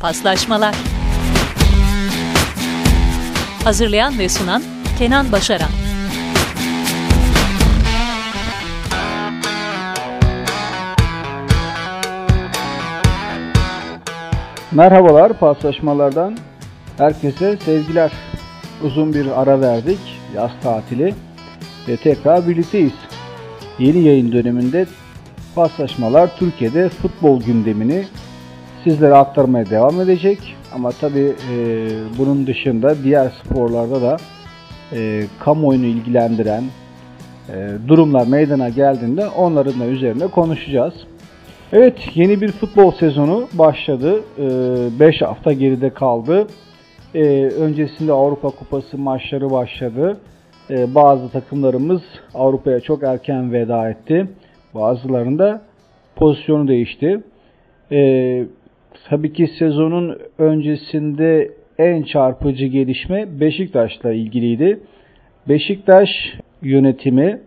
Paslaşmalar Hazırlayan ve sunan Kenan Başaran Merhabalar paslaşmalardan herkese sevgiler. Uzun bir ara verdik yaz tatili ve tekrar birlikteyiz. Yeni yayın döneminde paslaşmalar Türkiye'de futbol gündemini sizlere aktarmaya devam edecek. Ama tabi e, bunun dışında diğer sporlarda da e, kamuoyunu ilgilendiren e, durumlar meydana geldiğinde onların da üzerine konuşacağız. Evet yeni bir futbol sezonu başladı. 5 e, hafta geride kaldı. E, öncesinde Avrupa Kupası maçları başladı. E, bazı takımlarımız Avrupa'ya çok erken veda etti. Bazılarında pozisyonu değişti. E, tabii ki sezonun öncesinde en çarpıcı gelişme Beşiktaş'la ilgiliydi. Beşiktaş yönetimi,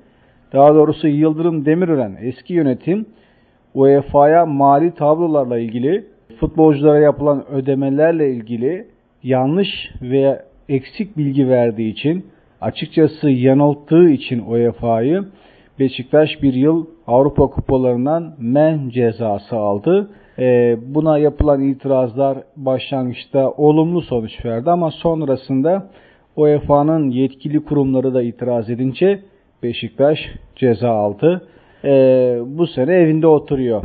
daha doğrusu Yıldırım Demirören eski yönetim UEFA'ya mali tablolarla ilgili, futbolculara yapılan ödemelerle ilgili yanlış veya eksik bilgi verdiği için, açıkçası yanılttığı için UEFA'yı Beşiktaş bir yıl Avrupa kupalarından men cezası aldı. Ee, buna yapılan itirazlar başlangıçta olumlu sonuç verdi ama sonrasında UEFA'nın yetkili kurumları da itiraz edince Beşiktaş ceza aldı. Ee, bu sene evinde oturuyor.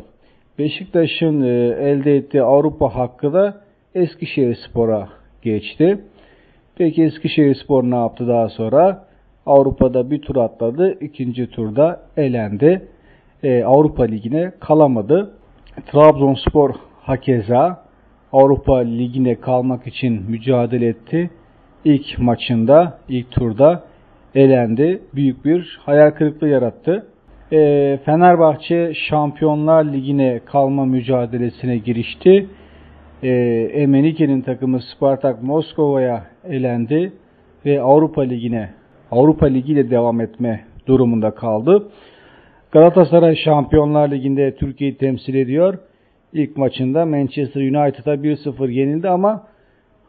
Beşiktaş'ın e, elde ettiği Avrupa hakkı da Eskişehir Spor'a geçti. Peki Eskişehir Spor ne yaptı daha sonra? Avrupa'da bir tur atladı. ikinci turda elendi. Ee, Avrupa Ligi'ne kalamadı. Trabzonspor hakeza Avrupa Ligi'ne kalmak için mücadele etti. İlk maçında, ilk turda elendi. Büyük bir hayal kırıklığı yarattı. E, Fenerbahçe Şampiyonlar Ligi'ne kalma mücadelesine girişti. E, Emenike'nin takımı Spartak Moskova'ya elendi ve Avrupa Ligi'ne Avrupa Ligi ile devam etme durumunda kaldı. Galatasaray Şampiyonlar Ligi'nde Türkiye'yi temsil ediyor. İlk maçında Manchester United'a 1-0 yenildi ama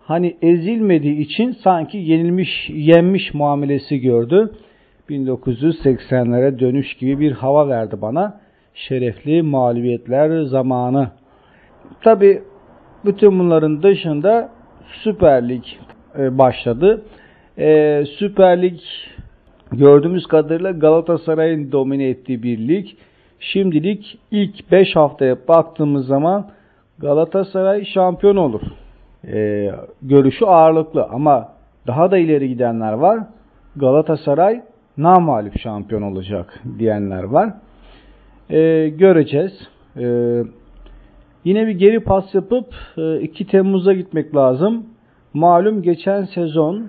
hani ezilmediği için sanki yenilmiş, yenmiş muamelesi gördü. 1980'lere dönüş gibi bir hava verdi bana. Şerefli mağlubiyetler zamanı. Tabi bütün bunların dışında Süper Lig e, başladı. Ee, Süper Lig gördüğümüz kadarıyla Galatasaray'ın domine ettiği bir lig. Şimdilik ilk 5 haftaya baktığımız zaman Galatasaray şampiyon olur. Ee, görüşü ağırlıklı ama daha da ileri gidenler var. Galatasaray namalip şampiyon olacak diyenler var. Ee, göreceğiz. Ee, yine bir geri pas yapıp 2 e, Temmuz'a gitmek lazım. Malum geçen sezon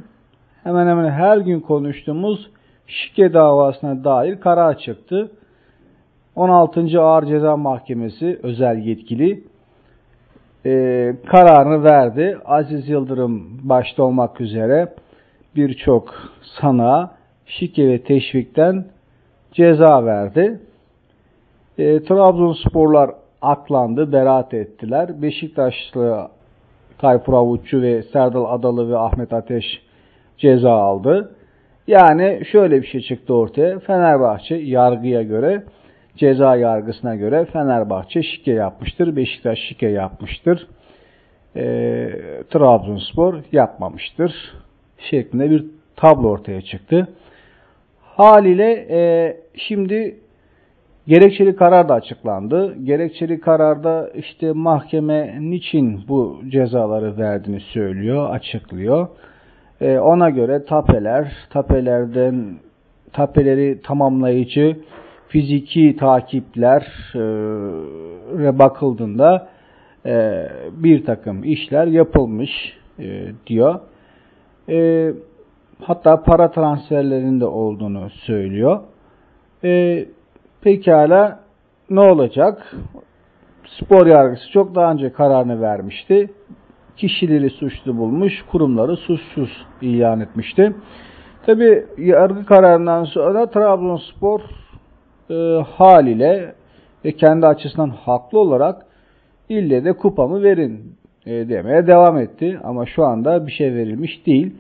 hemen hemen her gün konuştuğumuz şike davasına dair karar çıktı. 16. Ağır Ceza Mahkemesi özel yetkili e, kararını verdi. Aziz Yıldırım başta olmak üzere birçok sanığa şike ve teşvikten ceza verdi. E, Trabzonsporlar aklandı, beraat ettiler. Beşiktaşlı Tayfur Avutçu ve Serdal Adalı ve Ahmet Ateş ceza aldı. Yani şöyle bir şey çıktı ortaya. Fenerbahçe yargıya göre, ceza yargısına göre Fenerbahçe şike yapmıştır. Beşiktaş şike yapmıştır. E, Trabzonspor yapmamıştır. Şeklinde bir tablo ortaya çıktı. Haliyle e, şimdi gerekçeli karar da açıklandı. Gerekçeli kararda işte mahkeme niçin bu cezaları verdiğini söylüyor, açıklıyor. E, ona göre tapeler, tapelerden tapeleri tamamlayıcı fiziki takipler e, bakıldığında e, bir takım işler yapılmış e, diyor. E, hatta para transferlerinde olduğunu söylüyor. E, pekala ne olacak? Spor yargısı çok daha önce kararını vermişti. Kişileri suçlu bulmuş, kurumları suçsuz ilan etmişti. Tabi yargı kararından sonra Trabzonspor e, haliyle ve kendi açısından haklı olarak ille de kupamı verin e, demeye devam etti. Ama şu anda bir şey verilmiş değil.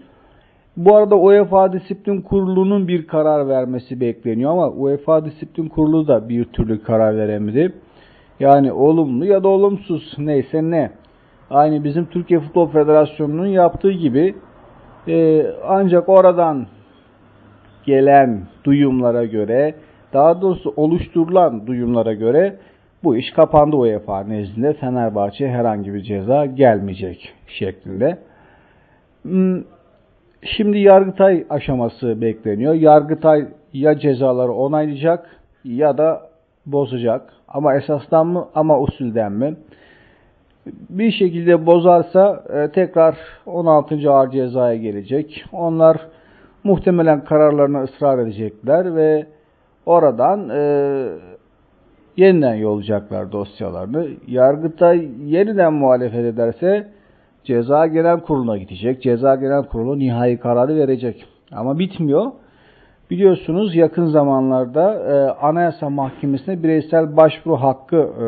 Bu arada UEFA Disiplin Kurulu'nun bir karar vermesi bekleniyor ama UEFA Disiplin Kurulu da bir türlü karar veremedi. Yani olumlu ya da olumsuz neyse ne. Aynı bizim Türkiye Futbol Federasyonu'nun yaptığı gibi e, ancak oradan gelen duyumlara göre daha doğrusu oluşturulan duyumlara göre bu iş kapandı UEFA nezdinde Fenerbahçe herhangi bir ceza gelmeyecek şeklinde. Hmm, şimdi Yargıtay aşaması bekleniyor. Yargıtay ya cezaları onaylayacak ya da bozacak. Ama esasdan mı ama usulden mi? Bir şekilde bozarsa e, tekrar 16. ağır cezaya gelecek. Onlar muhtemelen kararlarına ısrar edecekler ve oradan e, yeniden yollayacaklar dosyalarını. Yargıtay yeniden muhalefet ederse Ceza Genel Kurulu'na gidecek. Ceza Genel Kurulu nihai kararı verecek. Ama bitmiyor. Biliyorsunuz yakın zamanlarda e, Anayasa Mahkemesi'ne bireysel başvuru hakkı e,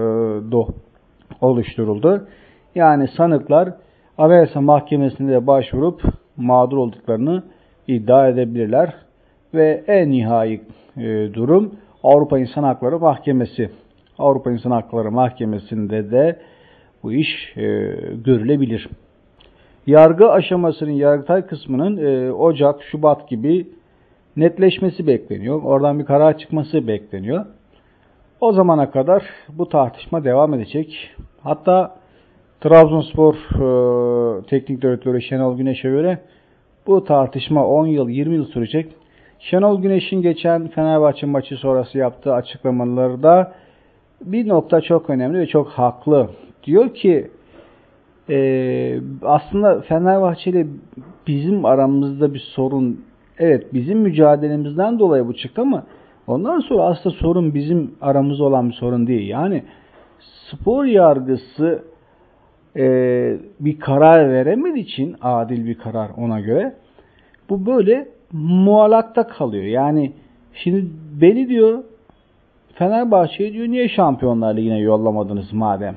do oluşturuldu. Yani sanıklar Anayasa Mahkemesi'nde başvurup mağdur olduklarını iddia edebilirler. Ve en nihai e, durum Avrupa İnsan Hakları Mahkemesi. Avrupa İnsan Hakları Mahkemesi'nde de bu iş e, görülebilir. Yargı aşamasının, yargıtay kısmının e, Ocak, Şubat gibi netleşmesi bekleniyor. Oradan bir karar çıkması bekleniyor. O zamana kadar bu tartışma devam edecek. Hatta Trabzonspor e, teknik direktörü Şenol Güneş'e göre bu tartışma 10 yıl, 20 yıl sürecek. Şenol Güneş'in geçen Fenerbahçe maçı sonrası yaptığı açıklamalarda bir nokta çok önemli ve çok haklı. Diyor ki e, aslında Fenerbahçe ile bizim aramızda bir sorun evet bizim mücadelemizden dolayı bu çıktı ama ondan sonra aslında sorun bizim aramızda olan bir sorun değil. Yani spor yargısı e, bir karar veremediği için adil bir karar ona göre bu böyle muallakta kalıyor. Yani şimdi beni diyor Fenerbahçe'ye diyor niye Şampiyonlar Ligi'ne yollamadınız madem?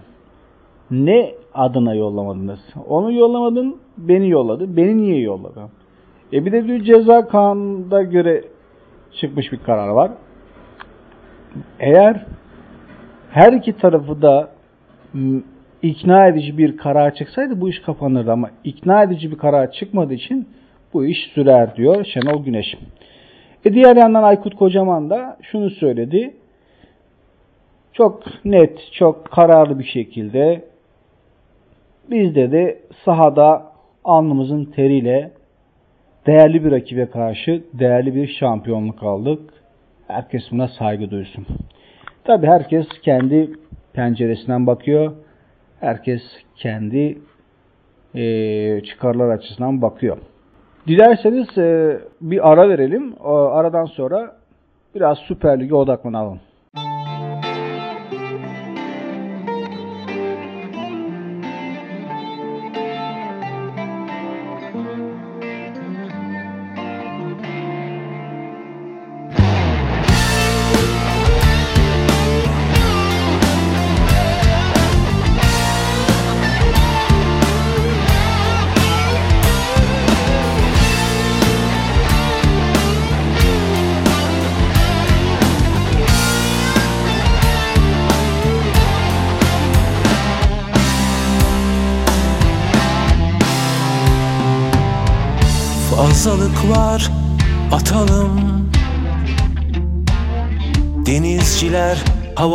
Ne adına yollamadınız? Onu yollamadın, beni yolladı. Beni niye yolladın? E bir de diyor ceza kanunda göre çıkmış bir karar var. Eğer her iki tarafı da ikna edici bir karar çıksaydı bu iş kapanırdı ama ikna edici bir karar çıkmadığı için bu iş sürer diyor Şenol Güneş. E diğer yandan Aykut Kocaman da şunu söyledi. Çok net, çok kararlı bir şekilde bizde de sahada alnımızın teriyle değerli bir rakibe karşı değerli bir şampiyonluk aldık. Herkes buna saygı duysun. Tabi herkes kendi penceresinden bakıyor. Herkes kendi e, çıkarlar açısından bakıyor. Dilerseniz e, bir ara verelim. O aradan sonra biraz Süper Lig'e odaklanalım.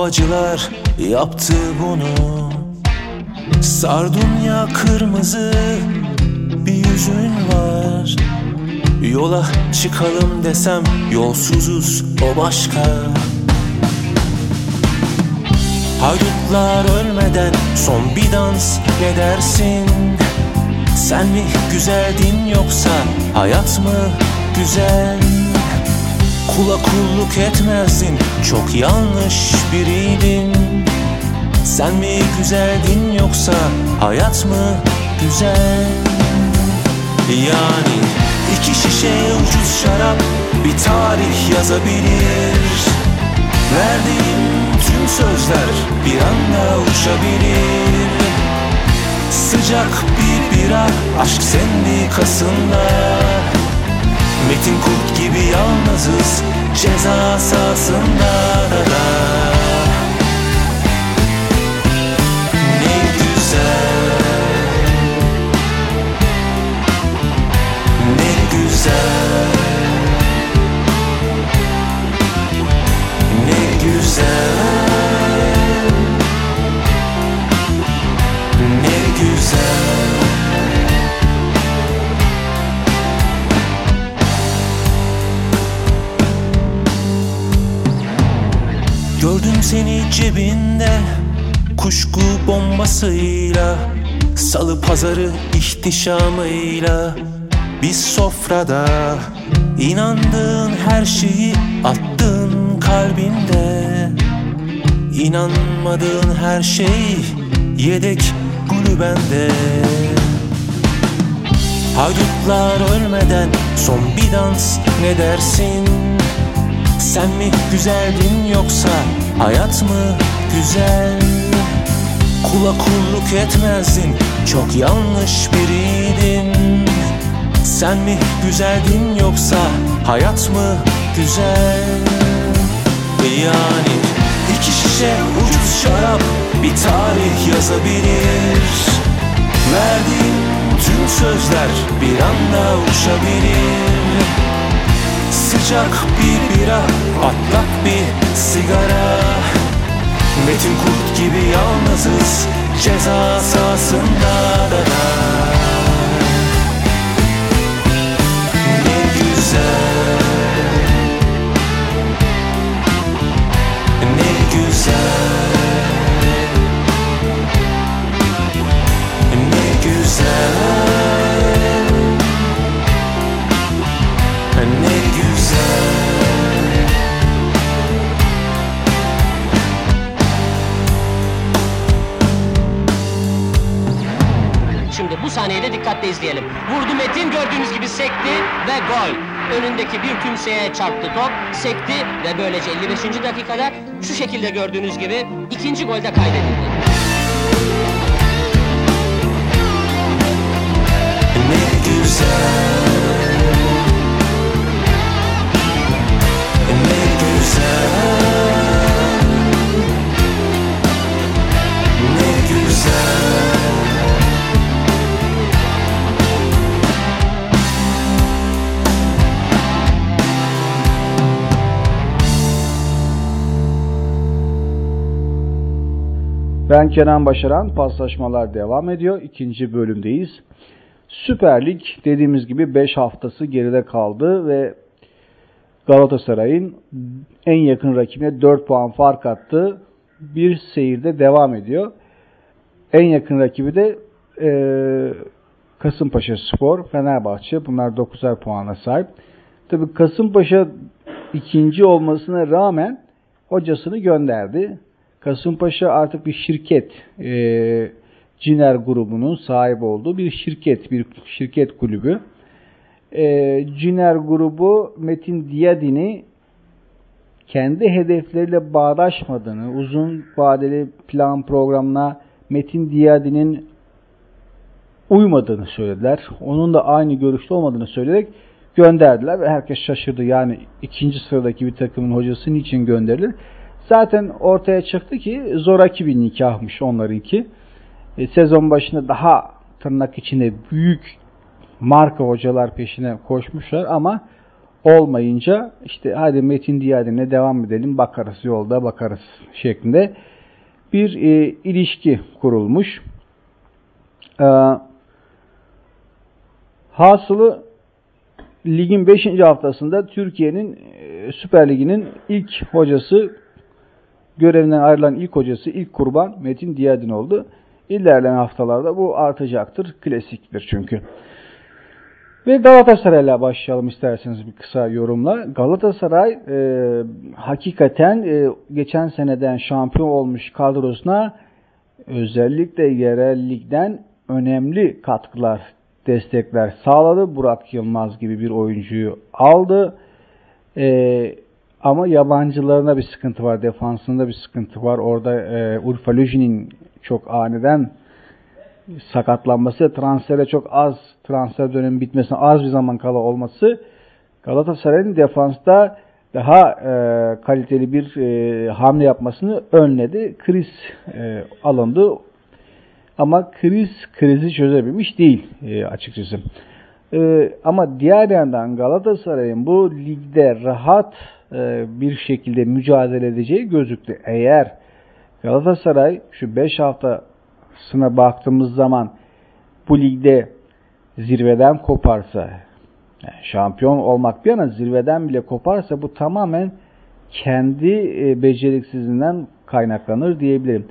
Havacılar yaptı bunu. Sardunya kırmızı bir yüzün var. Yola çıkalım desem yolsuzuz o başka. Haydutlar ölmeden son bir dans ne dersin? Sen mi güzeldin yoksa hayat mı güzel Kula kulluk etmezdin çok yanlış biriydin. Sen mi güzeldin yoksa hayat mı güzel? Yani iki şişe ucuz şarap bir tarih yazabilir. Verdiğim tüm sözler bir anda uçabilir. Sıcak bir bira aşk sendikasında Metin kurt gibi yalnızız ceza sahasında Ne güzel Ne güzel Ne güzel cebinde Kuşku bombasıyla Salı pazarı ihtişamıyla. Biz sofrada inandığın her şeyi attın kalbinde. İnanmadığın her şey yedek kulübende. Haydutlar ölmeden son bir dans ne dersin? Sen mi güzeldin yoksa hayat mı güzel? Kula kulluk etmezdin çok yanlış biriydin Sen mi güzeldin yoksa hayat mı güzel? Yani iki şişe ucuz şarap bir tarih yazabilir Verdiğin tüm sözler bir anda uçabilir Sıcak bir bira, patlak bir sigara. Metin kurt gibi yalnızız ceza sahasında da da. Ne güzel Ne güzel Ne güzel bu sahneyi de dikkatle izleyelim. Vurdu Metin gördüğünüz gibi sekti ve gol. Önündeki bir tümseye çarptı top, sekti ve böylece 55. dakikada şu şekilde gördüğünüz gibi ikinci golde kaydedildi. Ben Kenan Başaran. Paslaşmalar devam ediyor. İkinci bölümdeyiz. Süper Lig dediğimiz gibi 5 haftası geride kaldı ve Galatasaray'ın en yakın rakibine 4 puan fark attı. Bir seyirde devam ediyor. En yakın rakibi de e, Kasımpaşa Spor, Fenerbahçe. Bunlar 9'ar puana sahip. Tabi Kasımpaşa ikinci olmasına rağmen hocasını gönderdi. Kasımpaşa artık bir şirket. E, Ciner grubunun sahip olduğu bir şirket, bir şirket kulübü. E, Ciner grubu Metin Diyadin'i kendi hedefleriyle bağdaşmadığını, uzun vadeli plan programına Metin Diyadin'in uymadığını söylediler. Onun da aynı görüşte olmadığını söyleyerek gönderdiler ve herkes şaşırdı. Yani ikinci sıradaki bir takımın hocası niçin gönderilir? Zaten ortaya çıktı ki zoraki bir nikahmış onlarınki. E, sezon başında daha tırnak içinde büyük marka hocalar peşine koşmuşlar ama olmayınca işte hadi Metin Diyadin'e devam edelim bakarız yolda bakarız şeklinde bir e, ilişki kurulmuş. E, hasılı ligin 5. haftasında Türkiye'nin e, Süper Ligi'nin ilk hocası görevinden ayrılan ilk hocası, ilk kurban Metin Diyadin oldu. İlerleyen haftalarda bu artacaktır. Klasiktir çünkü. Ve Galatasaray'la başlayalım isterseniz bir kısa yorumla. Galatasaray e, hakikaten e, geçen seneden şampiyon olmuş kadrosuna özellikle yerel ligden önemli katkılar, destekler sağladı. Burak Yılmaz gibi bir oyuncuyu aldı. E, ama yabancılarına bir sıkıntı var. Defansında bir sıkıntı var. Orada e, Urfa Lüjin'in çok aniden sakatlanması, transfere çok az transfer dönemi bitmesine az bir zaman kala olması Galatasaray'ın defansta daha e, kaliteli bir e, hamle yapmasını önledi. Kriz e, alındı. Ama kriz krizi çözebilmiş değil e, açıkçası. E, ama diğer yandan Galatasaray'ın bu ligde rahat bir şekilde mücadele edeceği gözüktü. Eğer Galatasaray şu 5 haftasına baktığımız zaman bu ligde zirveden koparsa, şampiyon olmak bir yana zirveden bile koparsa bu tamamen kendi e, beceriksizliğinden kaynaklanır diyebilirim.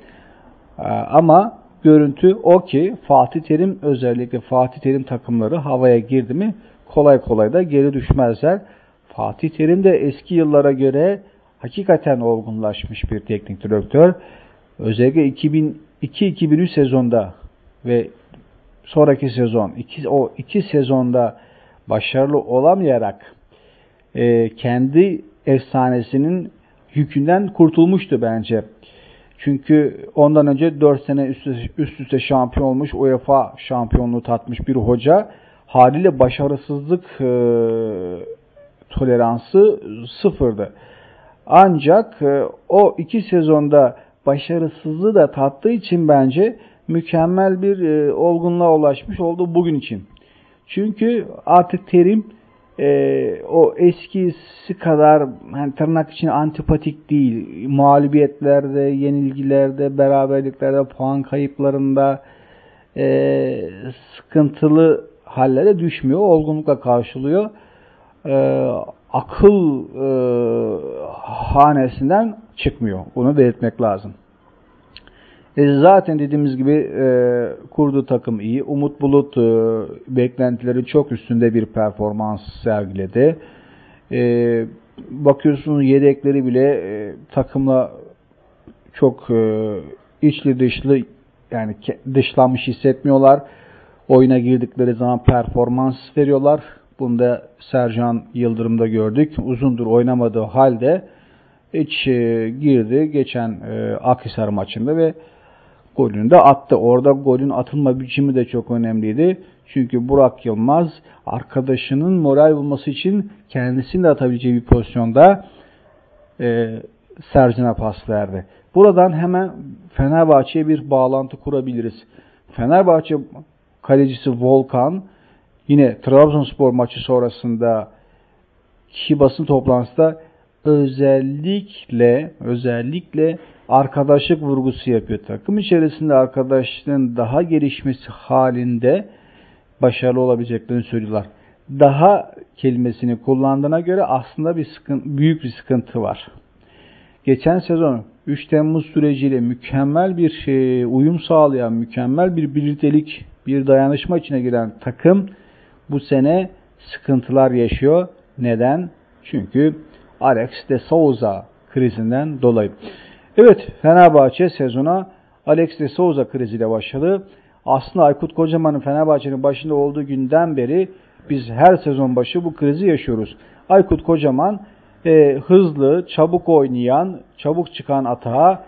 E, ama görüntü o ki Fatih Terim özellikle Fatih Terim takımları havaya girdi mi kolay kolay da geri düşmezler. Fatih Terim de eski yıllara göre hakikaten olgunlaşmış bir teknik direktör. Özellikle 2002-2003 sezonda ve sonraki sezon iki, o iki sezonda başarılı olamayarak e, kendi efsanesinin yükünden kurtulmuştu bence. Çünkü ondan önce 4 sene üst üste, üst üste şampiyon olmuş, UEFA şampiyonluğu tatmış bir hoca haliyle başarısızlık e, toleransı sıfırdı. Ancak e, o iki sezonda başarısızlığı da tattığı için bence mükemmel bir e, olgunluğa ulaşmış oldu bugün için. Çünkü artık terim e, o eskisi kadar hani tırnak için antipatik değil. Mağlubiyetlerde, yenilgilerde, beraberliklerde, puan kayıplarında e, sıkıntılı hallere düşmüyor. Olgunlukla karşılıyor. E, akıl e, hanesinden çıkmıyor. Bunu belirtmek lazım. E zaten dediğimiz gibi e, kurduğu takım iyi. Umut Bulut e, beklentileri çok üstünde bir performans sergiledi. E, bakıyorsunuz yedekleri bile e, takımla çok e, içli dışlı yani dışlanmış hissetmiyorlar. Oyuna girdikleri zaman performans veriyorlar. Bunu da Sercan Yıldırım'da gördük. Uzundur oynamadığı halde hiç e, girdi geçen e, Akhisar maçında ve golünü de attı. Orada golün atılma biçimi de çok önemliydi. Çünkü Burak Yılmaz arkadaşının moral bulması için kendisini de atabileceği bir pozisyonda e, Sercan'a pas verdi. Buradan hemen Fenerbahçe'ye bir bağlantı kurabiliriz. Fenerbahçe kalecisi Volkan yine Trabzonspor maçı sonrasında ki basın toplantısında özellikle özellikle arkadaşlık vurgusu yapıyor. Takım içerisinde arkadaşlığın daha gelişmesi halinde başarılı olabileceklerini söylüyorlar. Daha kelimesini kullandığına göre aslında bir sıkıntı, büyük bir sıkıntı var. Geçen sezon 3 Temmuz süreciyle mükemmel bir şey, uyum sağlayan, mükemmel bir birliktelik, bir dayanışma içine giren takım bu sene sıkıntılar yaşıyor. Neden? Çünkü Alex de Souza krizinden dolayı. Evet Fenerbahçe sezona Alex de Souza kriziyle başladı. Aslında Aykut Kocaman'ın Fenerbahçe'nin başında olduğu günden beri biz her sezon başı bu krizi yaşıyoruz. Aykut Kocaman e, hızlı, çabuk oynayan, çabuk çıkan atağa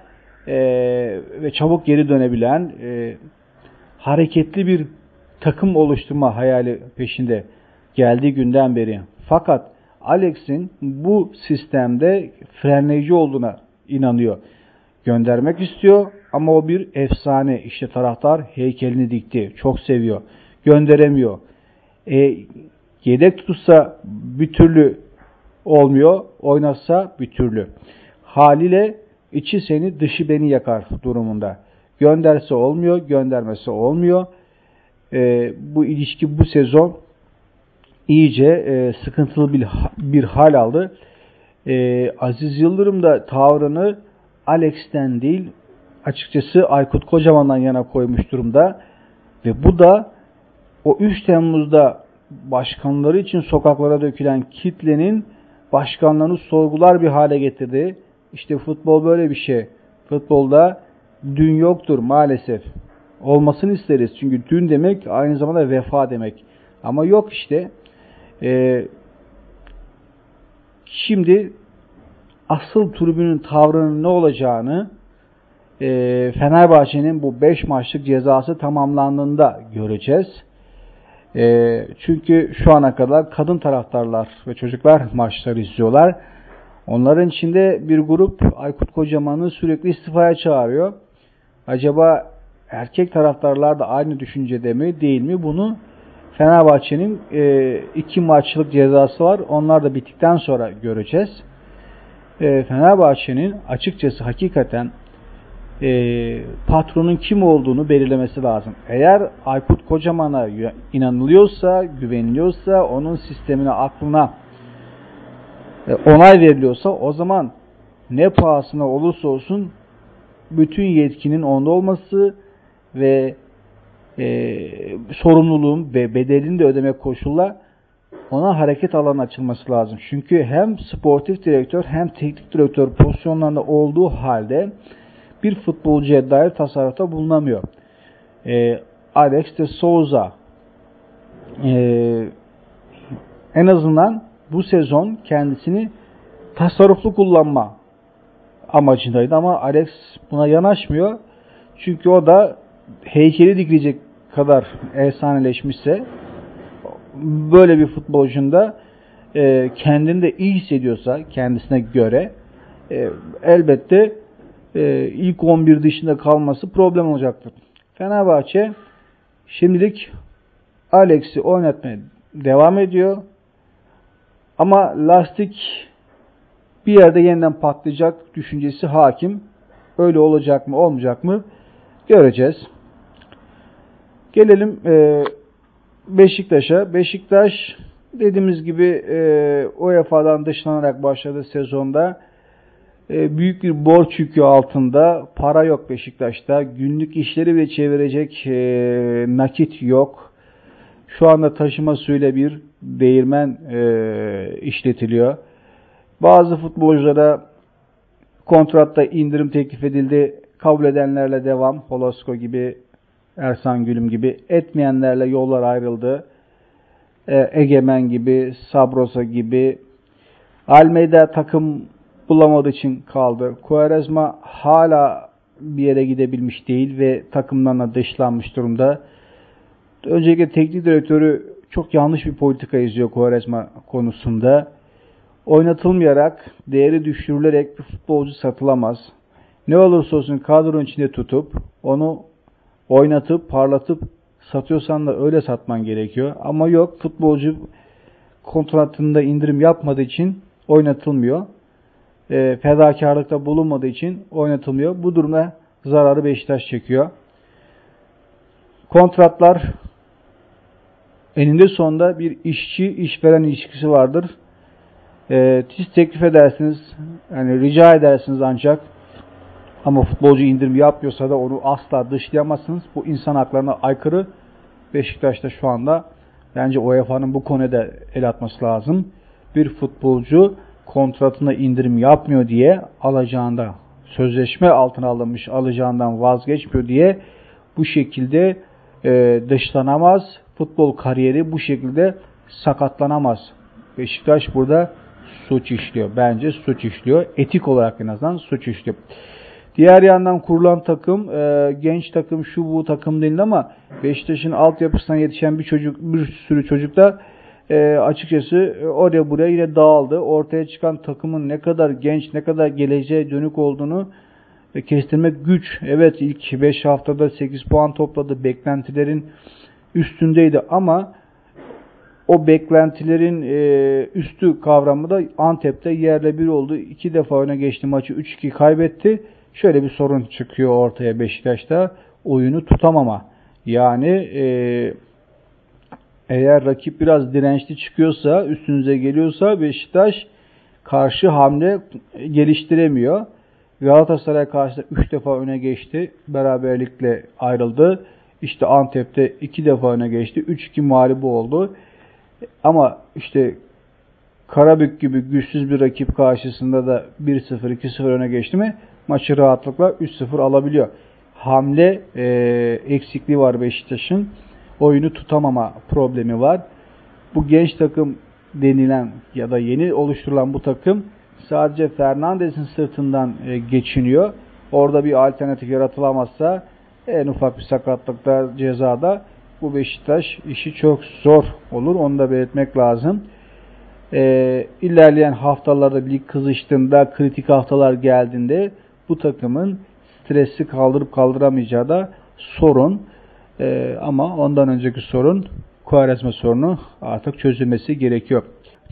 e, ve çabuk geri dönebilen e, hareketli bir takım oluşturma hayali peşinde geldiği günden beri. Fakat Alex'in bu sistemde frenleyici olduğuna inanıyor. Göndermek istiyor ama o bir efsane. İşte taraftar heykelini dikti. Çok seviyor. Gönderemiyor. E, yedek tutsa bir türlü olmuyor. Oynatsa bir türlü. Haliyle içi seni dışı beni yakar durumunda. Gönderse olmuyor, göndermesi olmuyor. E, bu ilişki bu sezon iyice e, sıkıntılı bir, bir hal aldı. E, Aziz Yıldırım da tavrını Alex'ten değil açıkçası Aykut Kocaman'dan yana koymuş durumda. Ve bu da o 3 Temmuz'da başkanları için sokaklara dökülen kitlenin başkanlarını sorgular bir hale getirdi. İşte futbol böyle bir şey. Futbolda dün yoktur maalesef. Olmasını isteriz. Çünkü dün demek aynı zamanda vefa demek. Ama yok işte. Ee, şimdi asıl tribünün tavrının ne olacağını e, Fenerbahçe'nin bu 5 maçlık cezası tamamlandığında göreceğiz. E, çünkü şu ana kadar kadın taraftarlar ve çocuklar maçları izliyorlar. Onların içinde bir grup Aykut Kocaman'ı sürekli istifaya çağırıyor. Acaba erkek taraftarlar da aynı düşüncede mi değil mi bunu Fenerbahçe'nin e, iki maçlık cezası var. Onlar da bittikten sonra göreceğiz. E, Fenerbahçe'nin açıkçası hakikaten e, patronun kim olduğunu belirlemesi lazım. Eğer Aykut Kocaman'a inanılıyorsa, güveniliyorsa, onun sistemine, aklına e, onay veriliyorsa o zaman ne pahasına olursa olsun bütün yetkinin onda olması ve e, sorumluluğun ve bedelini de ödemek koşulla ona hareket alanı açılması lazım. Çünkü hem sportif direktör hem teknik direktör pozisyonlarında olduğu halde bir futbolcuya dair tasarrufta bulunamıyor. E, Alex de Souza e, en azından bu sezon kendisini tasarruflu kullanma amacındaydı ama Alex buna yanaşmıyor. Çünkü o da heykeli dikilecek kadar efsaneleşmişse böyle bir futbolcunda e, kendini de iyi hissediyorsa kendisine göre e, elbette e, ilk 11 dışında kalması problem olacaktır. Fenerbahçe şimdilik Alex'i oynatmaya devam ediyor. Ama lastik bir yerde yeniden patlayacak düşüncesi hakim. Öyle olacak mı olmayacak mı göreceğiz. Gelelim e, Beşiktaş'a. Beşiktaş dediğimiz gibi e, UEFA'dan dışlanarak başladı sezonda. E, büyük bir borç yükü altında. Para yok Beşiktaş'ta. Günlük işleri bile çevirecek e, nakit yok. Şu anda taşıma suyla bir değirmen e, işletiliyor. Bazı futbolculara kontratta indirim teklif edildi. Kabul edenlerle devam. Holosko gibi, Ersan Gülüm gibi. Etmeyenlerle yollar ayrıldı. E, Egemen gibi, Sabrosa gibi. Almeida takım bulamadığı için kaldı. Quaresma hala bir yere gidebilmiş değil ve takımdan da dışlanmış durumda. Öncelikle teknik direktörü çok yanlış bir politika izliyor Quaresma konusunda. Oynatılmayarak, değeri düşürülerek bir futbolcu satılamaz. Ne olursa olsun kadronun içinde tutup, onu oynatıp, parlatıp satıyorsan da öyle satman gerekiyor. Ama yok, futbolcu kontratında indirim yapmadığı için oynatılmıyor. E, fedakarlıkta bulunmadığı için oynatılmıyor. Bu durumda zararı Beşiktaş çekiyor. Kontratlar eninde sonunda bir işçi işveren ilişkisi vardır. E, siz teklif edersiniz, yani rica edersiniz ancak ama futbolcu indirim yapmıyorsa da onu asla dışlayamazsınız. Bu insan haklarına aykırı. Beşiktaş'ta şu anda bence UEFA'nın bu konuda el atması lazım. Bir futbolcu kontratına indirim yapmıyor diye alacağında sözleşme altına alınmış alacağından vazgeçmiyor diye bu şekilde e, dışlanamaz. Futbol kariyeri bu şekilde sakatlanamaz. Beşiktaş burada suç işliyor. Bence suç işliyor. Etik olarak en azından suç işliyor. Diğer yandan kurulan takım, e, genç takım, şu bu takım değil ama Beşiktaş'ın altyapısından yetişen bir çocuk, bir sürü çocuk da e, açıkçası oraya buraya yine dağıldı. Ortaya çıkan takımın ne kadar genç, ne kadar geleceğe dönük olduğunu e, kestirmek güç. Evet ilk 5 haftada 8 puan topladı. Beklentilerin üstündeydi ama o beklentilerin e, üstü kavramı da Antep'te yerle bir oldu. İki defa öne geçti maçı 3-2 kaybetti. Şöyle bir sorun çıkıyor ortaya Beşiktaş'ta. Oyunu tutamama. Yani e, eğer rakip biraz dirençli çıkıyorsa, üstünüze geliyorsa Beşiktaş karşı hamle geliştiremiyor. Galatasaray karşısında 3 defa öne geçti. Beraberlikle ayrıldı. İşte Antep'te 2 defa öne geçti. 3-2 mağlubu oldu. Ama işte Karabük gibi güçsüz bir rakip karşısında da 1-0, 2-0 öne geçti mi maçı rahatlıkla 3-0 alabiliyor. Hamle e, eksikliği var Beşiktaş'ın oyunu tutamama problemi var. Bu genç takım denilen ya da yeni oluşturulan bu takım sadece Fernandes'in sırtından e, geçiniyor. orada bir alternatif yaratılamazsa en ufak bir sakatlıkta cezada bu Beşiktaş işi çok zor olur. Onu da belirtmek lazım. Ee, ilerleyen haftalarda lig kızıştığında, kritik haftalar geldiğinde bu takımın stresi kaldırıp kaldıramayacağı da sorun. Ee, ama ondan önceki sorun Kuvaresma sorunu artık çözülmesi gerekiyor.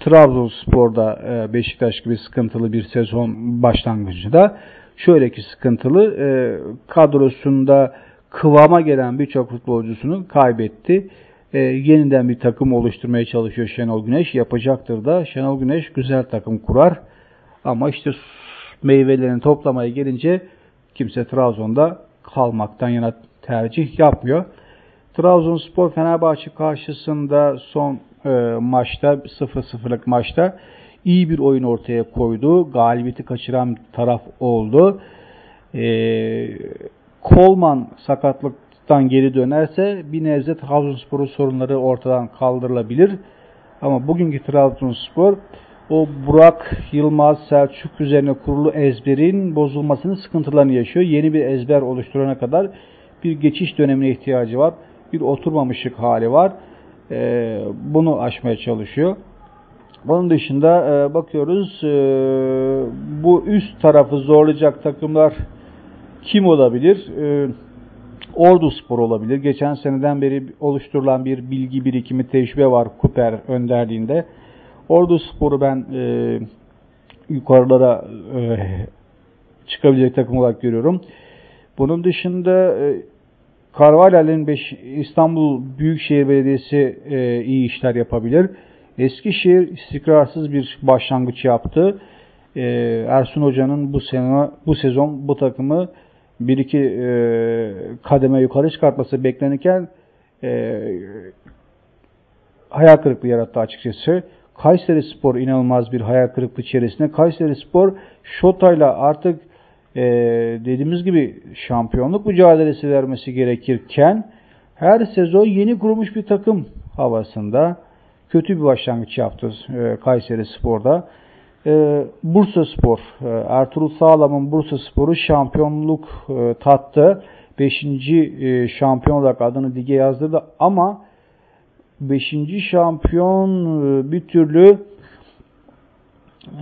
Trabzonspor'da e, Beşiktaş gibi sıkıntılı bir sezon başlangıcında şöyle ki sıkıntılı e, kadrosunda kıvama gelen birçok futbolcusunu kaybetti. E, yeniden bir takım oluşturmaya çalışıyor Şenol Güneş. Yapacaktır da Şenol Güneş güzel takım kurar. Ama işte meyvelerini toplamaya gelince kimse Trabzon'da kalmaktan yana tercih yapmıyor. Trabzonspor Fenerbahçe karşısında son e, maçta 0-0'lık maçta iyi bir oyun ortaya koydu. Galibiyeti kaçıran taraf oldu. E, Kolman sakatlıktan geri dönerse bir nebze Trabzonspor'un sorunları ortadan kaldırılabilir. Ama bugünkü Trabzonspor o Burak Yılmaz Selçuk üzerine kurulu ezberin bozulmasının sıkıntılarını yaşıyor. Yeni bir ezber oluşturana kadar bir geçiş dönemine ihtiyacı var. Bir oturmamışlık hali var. Ee, bunu aşmaya çalışıyor. Bunun dışında e, bakıyoruz e, bu üst tarafı zorlayacak takımlar kim olabilir? E, Ordu Spor olabilir. Geçen seneden beri oluşturulan bir bilgi birikimi tecrübe var Kuper önderliğinde. Ordu Spor'u ben e, yukarılara e, çıkabilecek takım olarak görüyorum. Bunun dışında e, Carvalhal'in İstanbul Büyükşehir Belediyesi e, iyi işler yapabilir. Eskişehir istikrarsız bir başlangıç yaptı. E, Ersun Hoca'nın bu sene bu sezon bu takımı bir iki e, kademe yukarı çıkartması beklenirken e, hayal kırıklığı yarattı açıkçası. Kayseri Spor inanılmaz bir hayal kırıklığı içerisinde. Kayseri Spor Şota'yla artık e, dediğimiz gibi şampiyonluk mücadelesi vermesi gerekirken her sezon yeni kurulmuş bir takım havasında kötü bir başlangıç yaptı e, Kayseri Spor'da. E, Bursa Spor, e, Ertuğrul Sağlam'ın Bursa Spor'u şampiyonluk e, tattı. Beşinci e, şampiyon olarak adını lige yazdırdı ama beşinci şampiyon e, bir türlü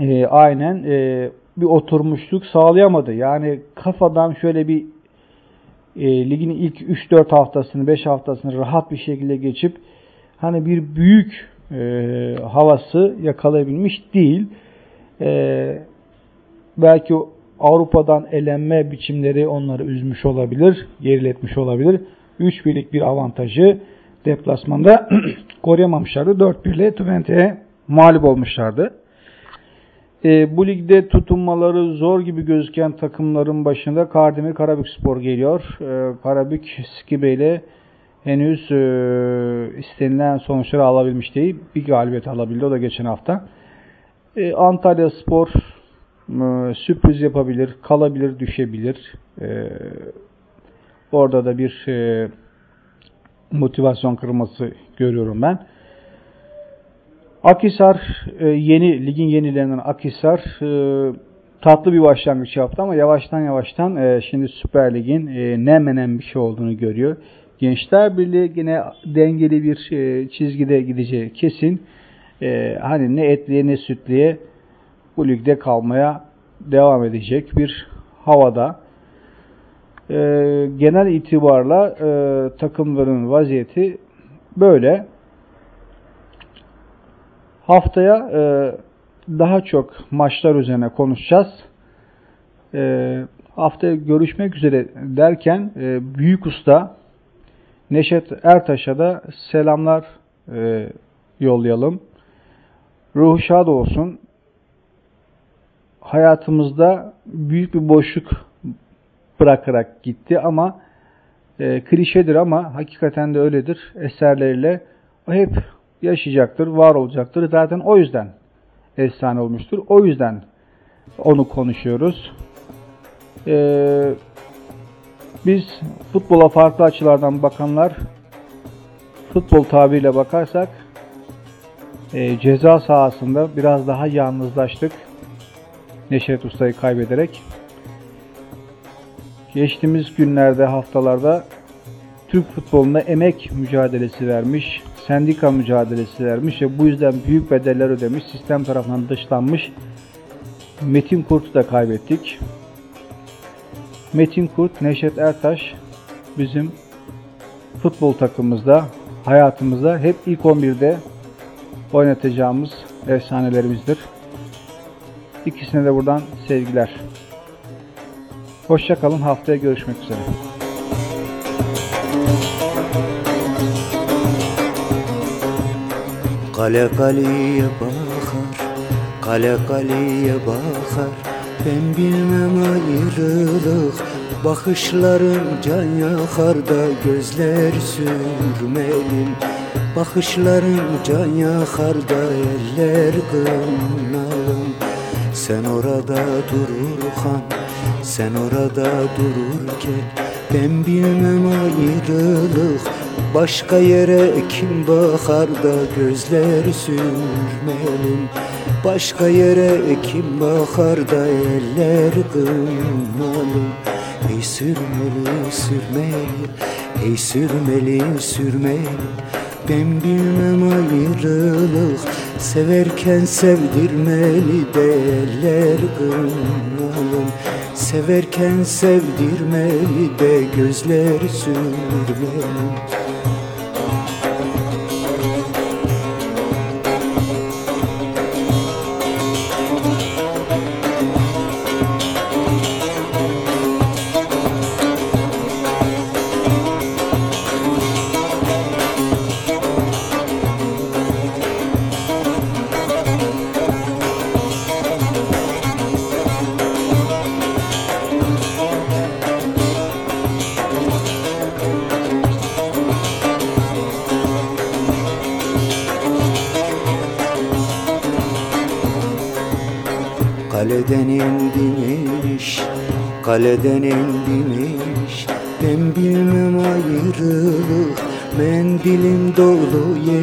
e, aynen e, bir oturmuşluk sağlayamadı. Yani kafadan şöyle bir e, ligin ilk 3-4 haftasını, 5 haftasını rahat bir şekilde geçip hani bir büyük e, havası yakalayabilmiş değil. E, belki Avrupa'dan elenme biçimleri onları üzmüş olabilir, geriletmiş olabilir. 3 birlik bir avantajı deplasmanda koruyamamışlardı. 4-1 ile Twente'ye mağlup olmuşlardı. E, bu ligde tutunmaları zor gibi gözüken takımların başında Kardemir Karabük Spor geliyor. E, Karabük Skibe ile henüz e, istenilen sonuçları alabilmiş değil. Bir galibiyet alabildi o da geçen hafta. E, Antalya Spor e, sürpriz yapabilir, kalabilir, düşebilir. E, orada da bir e, motivasyon kırılması görüyorum ben. Akisar e, yeni ligin yenilerinden Akisar e, tatlı bir başlangıç yaptı ama yavaştan yavaştan e, şimdi Süper Lig'in ne menen bir şey olduğunu görüyor. Gençler Birliği yine dengeli bir çizgide gideceği kesin. Hani ne etliye ne sütliye bu ligde kalmaya devam edecek bir havada. Genel itibarla takımların vaziyeti böyle. Haftaya e, daha çok maçlar üzerine konuşacağız. E, haftaya görüşmek üzere derken e, Büyük Usta Neşet Ertaş'a da selamlar e, yollayalım. Ruhu şad olsun. Hayatımızda büyük bir boşluk bırakarak gitti ama e, klişedir ama hakikaten de öyledir. Eserleriyle o hep yaşayacaktır, var olacaktır. Zaten o yüzden efsane olmuştur. O yüzden onu konuşuyoruz. Ee, biz futbola farklı açılardan bakanlar futbol tabiriyle bakarsak e, ceza sahasında biraz daha yalnızlaştık. Neşet Usta'yı kaybederek. Geçtiğimiz günlerde, haftalarda Türk futboluna emek mücadelesi vermiş, sendika mücadelesi vermiş ve bu yüzden büyük bedeller ödemiş, sistem tarafından dışlanmış Metin Kurt'u da kaybettik. Metin Kurt, Neşet Ertaş bizim futbol takımımızda, hayatımızda hep ilk 11'de oynatacağımız efsanelerimizdir. İkisine de buradan sevgiler. Hoşçakalın. Haftaya görüşmek üzere. Kale kaleye bakar, kale kaleye bakar Ben bilmem ayrılık, bakışların can yakar da gözler sürmelin Bakışların can yakar da eller kınalım Sen orada dururken, sen orada dururken Ben bilmem ayrılık, Başka yere kim bakar da gözler sürmelim Başka yere kim bakar da eller kınalim Ey sürmeli sürmeli Ey sürmeli sürmeli. Ben bilmem ayrılık Severken sevdirmeli de eller kınalim Severken sevdirmeli de gözler sürmeli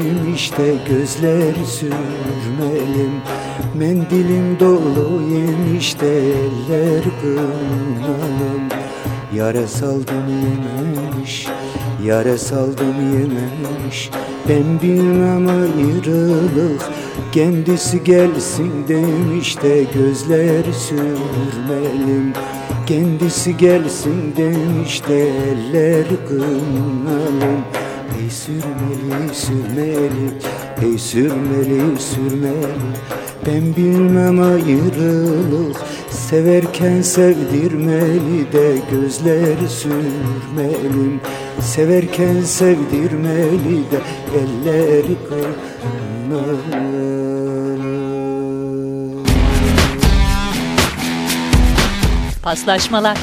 yemiş de gözler sürmelim. Mendilim dolu yemiş de eller kınalım Yare saldım yememiş, yare saldım yememiş. Ben bilmem ayrılık Kendisi gelsin demiş de gözler sürmelim. Kendisi gelsin demiş de eller kınalım Ey sürmeli sürmeli Ey sürmeli sürmeli. Ben bilmem ayrılık Severken sevdirmeli de gözler sürmelim Severken sevdirmeli de eller kınalım Paslaşmalar.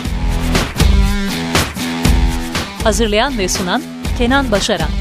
Hazırlayan ve sunan Kenan Başaran